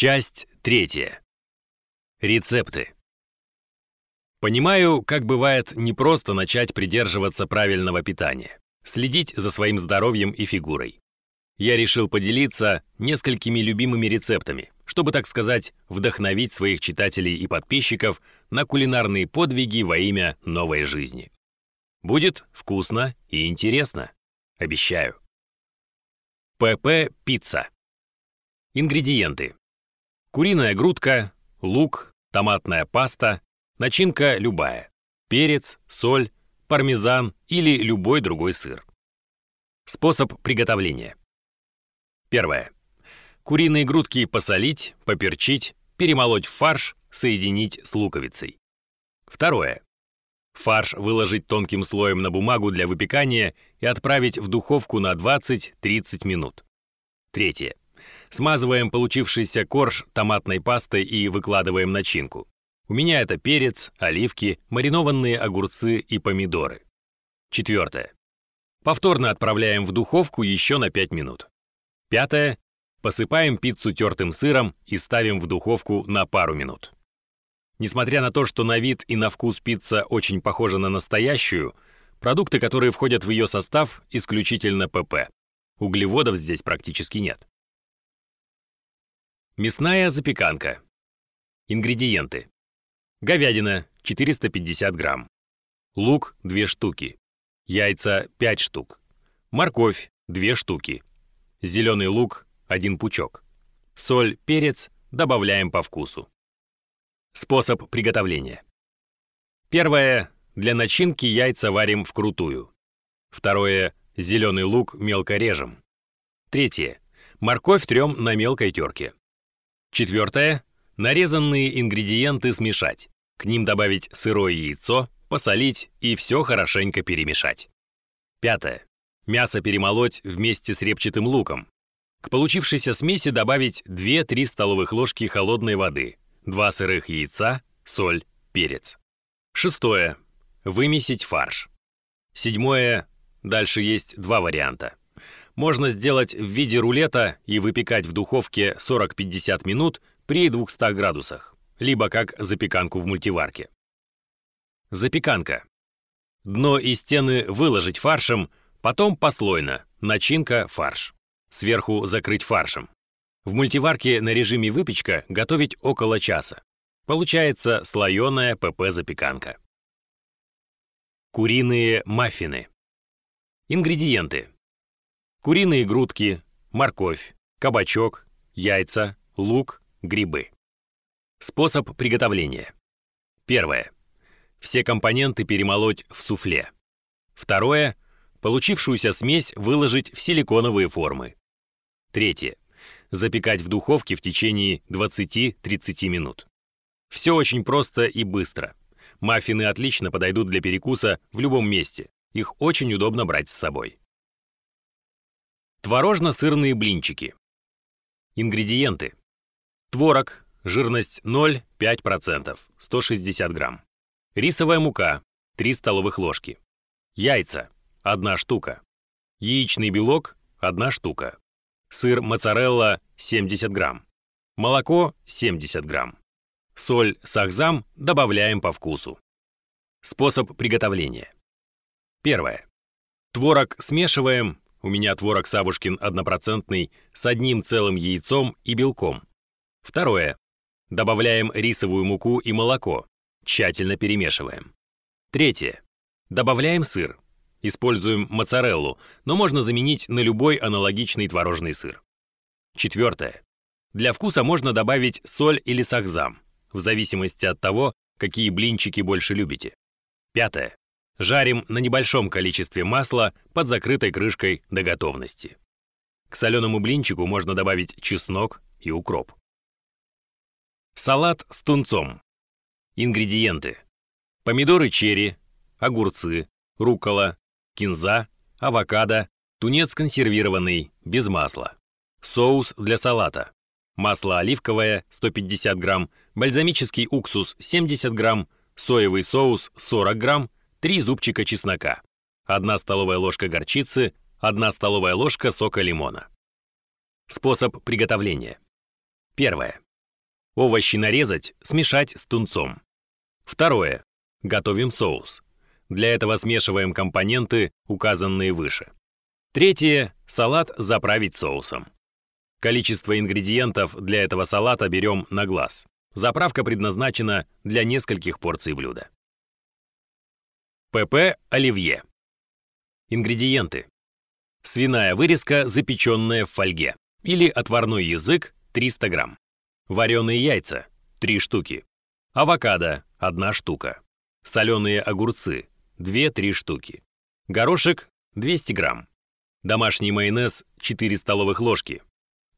Часть третья. Рецепты. Понимаю, как бывает непросто начать придерживаться правильного питания, следить за своим здоровьем и фигурой. Я решил поделиться несколькими любимыми рецептами, чтобы, так сказать, вдохновить своих читателей и подписчиков на кулинарные подвиги во имя новой жизни. Будет вкусно и интересно. Обещаю. ПП пицца. Ингредиенты. Куриная грудка, лук, томатная паста, начинка любая. Перец, соль, пармезан или любой другой сыр. Способ приготовления. Первое. Куриные грудки посолить, поперчить, перемолоть в фарш, соединить с луковицей. Второе. Фарш выложить тонким слоем на бумагу для выпекания и отправить в духовку на 20-30 минут. Третье. Смазываем получившийся корж томатной пастой и выкладываем начинку. У меня это перец, оливки, маринованные огурцы и помидоры. Четвертое. Повторно отправляем в духовку еще на 5 минут. Пятое. Посыпаем пиццу тертым сыром и ставим в духовку на пару минут. Несмотря на то, что на вид и на вкус пицца очень похожа на настоящую, продукты, которые входят в ее состав, исключительно ПП. Углеводов здесь практически нет. Мясная запеканка. Ингредиенты. Говядина 450 грамм. Лук 2 штуки. Яйца 5 штук. Морковь 2 штуки. Зеленый лук 1 пучок. Соль, перец добавляем по вкусу. Способ приготовления. Первое. Для начинки яйца варим вкрутую. Второе. Зеленый лук мелко режем. Третье. Морковь трем на мелкой терке. Четвертое. Нарезанные ингредиенты смешать. К ним добавить сырое яйцо, посолить и все хорошенько перемешать. Пятое. Мясо перемолоть вместе с репчатым луком. К получившейся смеси добавить 2-3 столовых ложки холодной воды, 2 сырых яйца, соль, перец. Шестое. Вымесить фарш. Седьмое. Дальше есть два варианта. Можно сделать в виде рулета и выпекать в духовке 40-50 минут при 200 градусах, либо как запеканку в мультиварке. Запеканка. Дно и стены выложить фаршем, потом послойно, начинка фарш. Сверху закрыть фаршем. В мультиварке на режиме выпечка готовить около часа. Получается слоеная ПП-запеканка. Куриные маффины. Ингредиенты. Куриные грудки, морковь, кабачок, яйца, лук, грибы. Способ приготовления. Первое. Все компоненты перемолоть в суфле. Второе. Получившуюся смесь выложить в силиконовые формы. Третье запекать в духовке в течение 20-30 минут. Все очень просто и быстро. Маффины отлично подойдут для перекуса в любом месте. Их очень удобно брать с собой. Творожно-сырные блинчики. Ингредиенты. Творог, жирность 0,5%, 160 грамм. Рисовая мука, 3 столовых ложки. Яйца, 1 штука. Яичный белок, 1 штука сыр моцарелла 70 грамм, молоко 70 грамм. Соль сахзам добавляем по вкусу. Способ приготовления. Первое. Творог смешиваем, у меня творог Савушкин однопроцентный, с одним целым яйцом и белком. Второе. Добавляем рисовую муку и молоко, тщательно перемешиваем. Третье. Добавляем сыр, Используем моцареллу, но можно заменить на любой аналогичный творожный сыр. Четвертое. Для вкуса можно добавить соль или сахзам, в зависимости от того, какие блинчики больше любите. Пятое. Жарим на небольшом количестве масла под закрытой крышкой до готовности. К соленому блинчику можно добавить чеснок и укроп. Салат с тунцом. Ингредиенты. Помидоры черри, огурцы, руккола, кинза, авокадо, тунец консервированный, без масла. Соус для салата. Масло оливковое 150 грамм, бальзамический уксус 70 грамм, соевый соус 40 грамм, 3 зубчика чеснока, 1 столовая ложка горчицы, 1 столовая ложка сока лимона. Способ приготовления. Первое. Овощи нарезать, смешать с тунцом. Второе. Готовим соус. Для этого смешиваем компоненты, указанные выше. Третье. Салат заправить соусом. Количество ингредиентов для этого салата берем на глаз. Заправка предназначена для нескольких порций блюда. ПП оливье. Ингредиенты. Свиная вырезка, запеченная в фольге. Или отварной язык 300 грамм. Вареные яйца 3 штуки. Авокадо 1 штука. Соленые огурцы 2-3 штуки. Горошек 200 грамм. Домашний майонез 4 столовых ложки.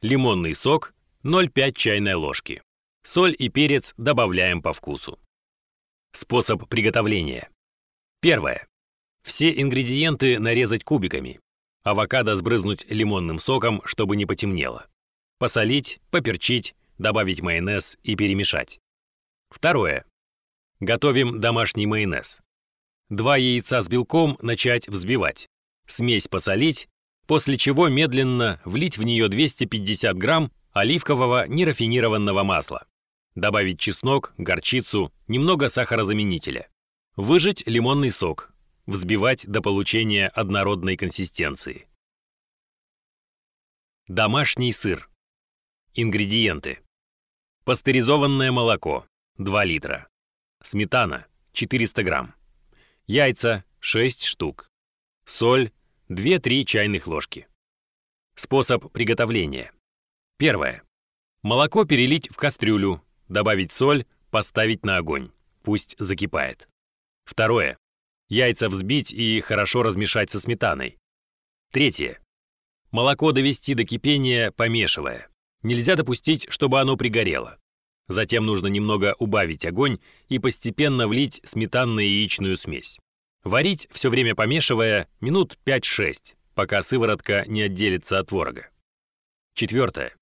Лимонный сок 0,5 чайной ложки. Соль и перец добавляем по вкусу. Способ приготовления. Первое. Все ингредиенты нарезать кубиками. Авокадо сбрызнуть лимонным соком, чтобы не потемнело. Посолить, поперчить, добавить майонез и перемешать. Второе. Готовим домашний майонез. Два яйца с белком начать взбивать. Смесь посолить, после чего медленно влить в нее 250 грамм оливкового нерафинированного масла. Добавить чеснок, горчицу, немного сахарозаменителя. Выжать лимонный сок. Взбивать до получения однородной консистенции. Домашний сыр. Ингредиенты. Пастеризованное молоко 2 литра. Сметана 400 грамм. Яйца 6 штук. Соль 2-3 чайных ложки. Способ приготовления. Первое. Молоко перелить в кастрюлю, добавить соль, поставить на огонь. Пусть закипает. Второе. Яйца взбить и хорошо размешать со сметаной. Третье. Молоко довести до кипения, помешивая. Нельзя допустить, чтобы оно пригорело. Затем нужно немного убавить огонь и постепенно влить сметанно-яичную смесь. Варить, все время помешивая, минут 5-6, пока сыворотка не отделится от творога. Четвертое.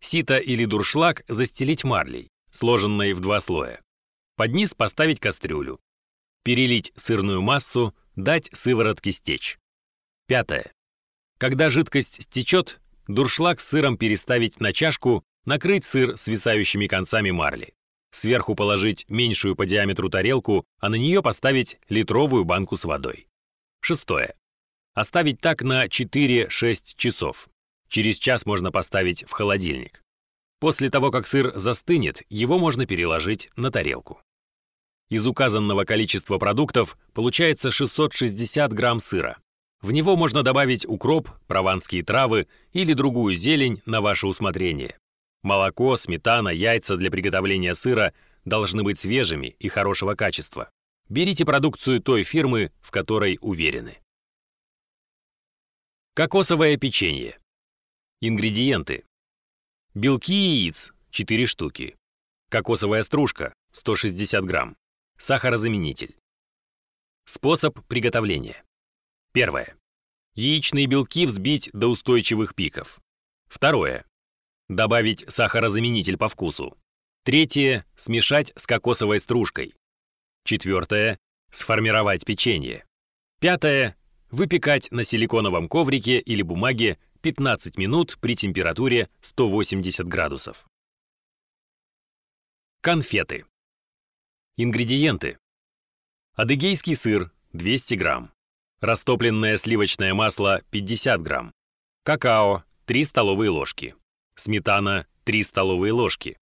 Сито или дуршлаг застелить марлей, сложенной в два слоя. Под низ поставить кастрюлю. Перелить сырную массу, дать сыворотке стечь. Пятое. Когда жидкость стечет, дуршлаг с сыром переставить на чашку, накрыть сыр свисающими концами марли. Сверху положить меньшую по диаметру тарелку, а на нее поставить литровую банку с водой. Шестое. Оставить так на 4-6 часов. Через час можно поставить в холодильник. После того, как сыр застынет, его можно переложить на тарелку. Из указанного количества продуктов получается 660 грамм сыра. В него можно добавить укроп, прованские травы или другую зелень на ваше усмотрение. Молоко, сметана, яйца для приготовления сыра должны быть свежими и хорошего качества. Берите продукцию той фирмы, в которой уверены. Кокосовое печенье. Ингредиенты. Белки яиц 4 штуки. Кокосовая стружка 160 грамм. Сахарозаменитель. Способ приготовления. Первое. Яичные белки взбить до устойчивых пиков. Второе. Добавить сахарозаменитель по вкусу. Третье. Смешать с кокосовой стружкой. Четвертое. Сформировать печенье. Пятое. Выпекать на силиконовом коврике или бумаге 15 минут при температуре 180 градусов. Конфеты. Ингредиенты. Адыгейский сыр 200 грамм. Растопленное сливочное масло 50 грамм. Какао 3 столовые ложки. Сметана 3 столовые ложки.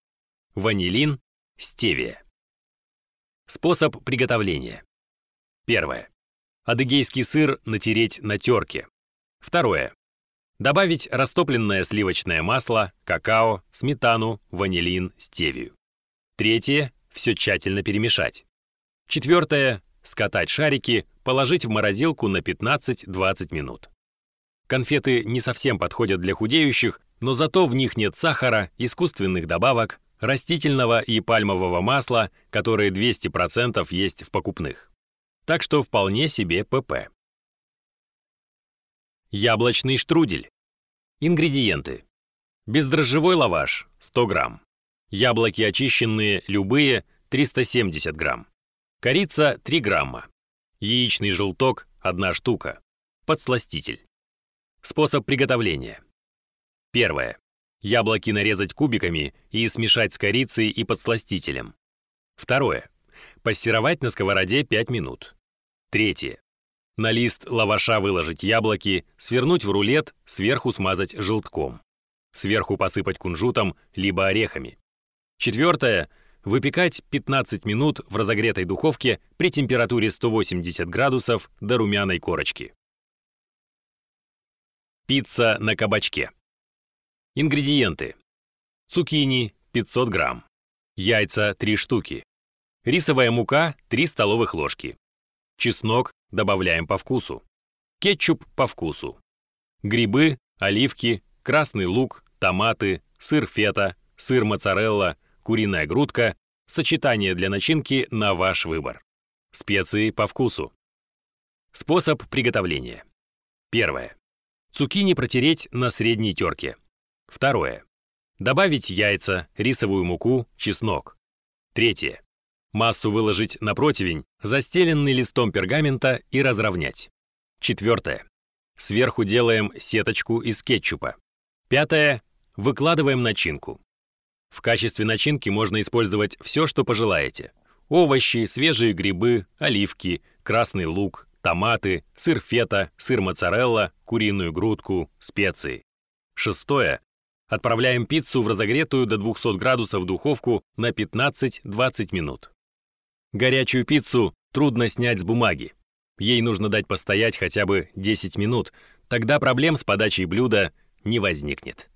Ванилин, стевия. Способ приготовления. Первое. Адыгейский сыр натереть на терке. Второе. Добавить растопленное сливочное масло, какао, сметану, ванилин, стевию. Третье. Все тщательно перемешать. Четвертое. Скатать шарики, положить в морозилку на 15-20 минут. Конфеты не совсем подходят для худеющих, но зато в них нет сахара, искусственных добавок, растительного и пальмового масла, которые 200% есть в покупных. Так что вполне себе ПП. Яблочный штрудель. Ингредиенты. Бездрожжевой лаваш 100 грамм. Яблоки очищенные, любые 370 грамм. Корица 3 грамма. Яичный желток 1 штука. Подсластитель. Способ приготовления. Первое. Яблоки нарезать кубиками и смешать с корицей и подсластителем. Второе. Пассеровать на сковороде 5 минут. Третье. На лист лаваша выложить яблоки, свернуть в рулет, сверху смазать желтком. Сверху посыпать кунжутом, либо орехами. Четвертое. Выпекать 15 минут в разогретой духовке при температуре 180 градусов до румяной корочки. Пицца на кабачке. Ингредиенты. Цукини 500 грамм. Яйца 3 штуки. Рисовая мука 3 столовых ложки. Чеснок добавляем по вкусу. Кетчуп по вкусу. Грибы, оливки, красный лук, томаты, сыр фета, сыр моцарелла, куриная грудка, сочетание для начинки на ваш выбор. Специи по вкусу. Способ приготовления. Первое. Цукини протереть на средней терке. Второе. Добавить яйца, рисовую муку, чеснок. Третье. Массу выложить на противень, застеленный листом пергамента и разровнять. Четвертое. Сверху делаем сеточку из кетчупа. Пятое. Выкладываем начинку. В качестве начинки можно использовать все, что пожелаете. Овощи, свежие грибы, оливки, красный лук, томаты, сыр фета, сыр моцарелла, куриную грудку, специи. Шестое. Отправляем пиццу в разогретую до 200 градусов духовку на 15-20 минут. Горячую пиццу трудно снять с бумаги. Ей нужно дать постоять хотя бы 10 минут, тогда проблем с подачей блюда не возникнет.